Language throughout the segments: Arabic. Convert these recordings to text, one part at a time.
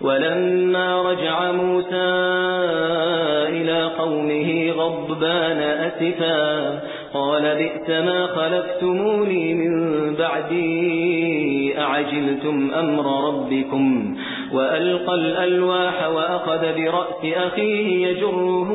ولما رجع موسى إلى قومه غضبان أسفا قال بئس ما خلفتموني من بعدي أعجلتم أمر ربكم؟ وألقى الألواح وأخذ برأس أخيه يجره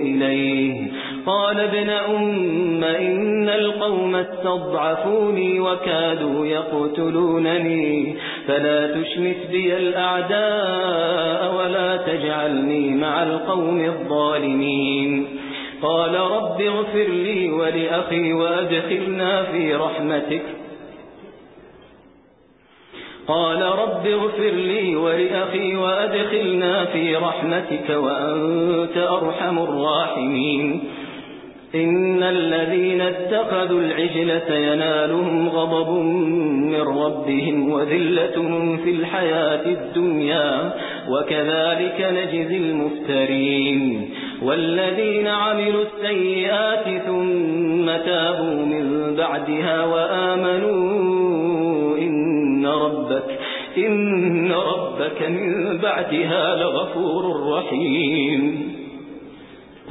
إليه. قال ابن أم إن القوم استضعفوني وكادوا يقتلونني. فلا تشمت بي الأعداء ولا تجعلني مع القوم الظالمين. قال رب اغفر لي ولأخي وأدخلنا في رحمتك. قال رب اغفر لي ولأخي وأدخلنا في رحمتك وأنت أرحم الراحمين. إن الذين اتخذوا العجل سينالهم غضب من ربهم وذلة في الحياة الدنيا وكذلك نجزي المفترين. والذين عملوا السيئات ثم تابوا من بعدها وآمنوا إن ربك إن ربك من بعدها لغفور رحيم.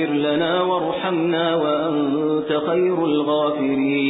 فاغفر لنا وارحمنا وأنت خير الغافرين.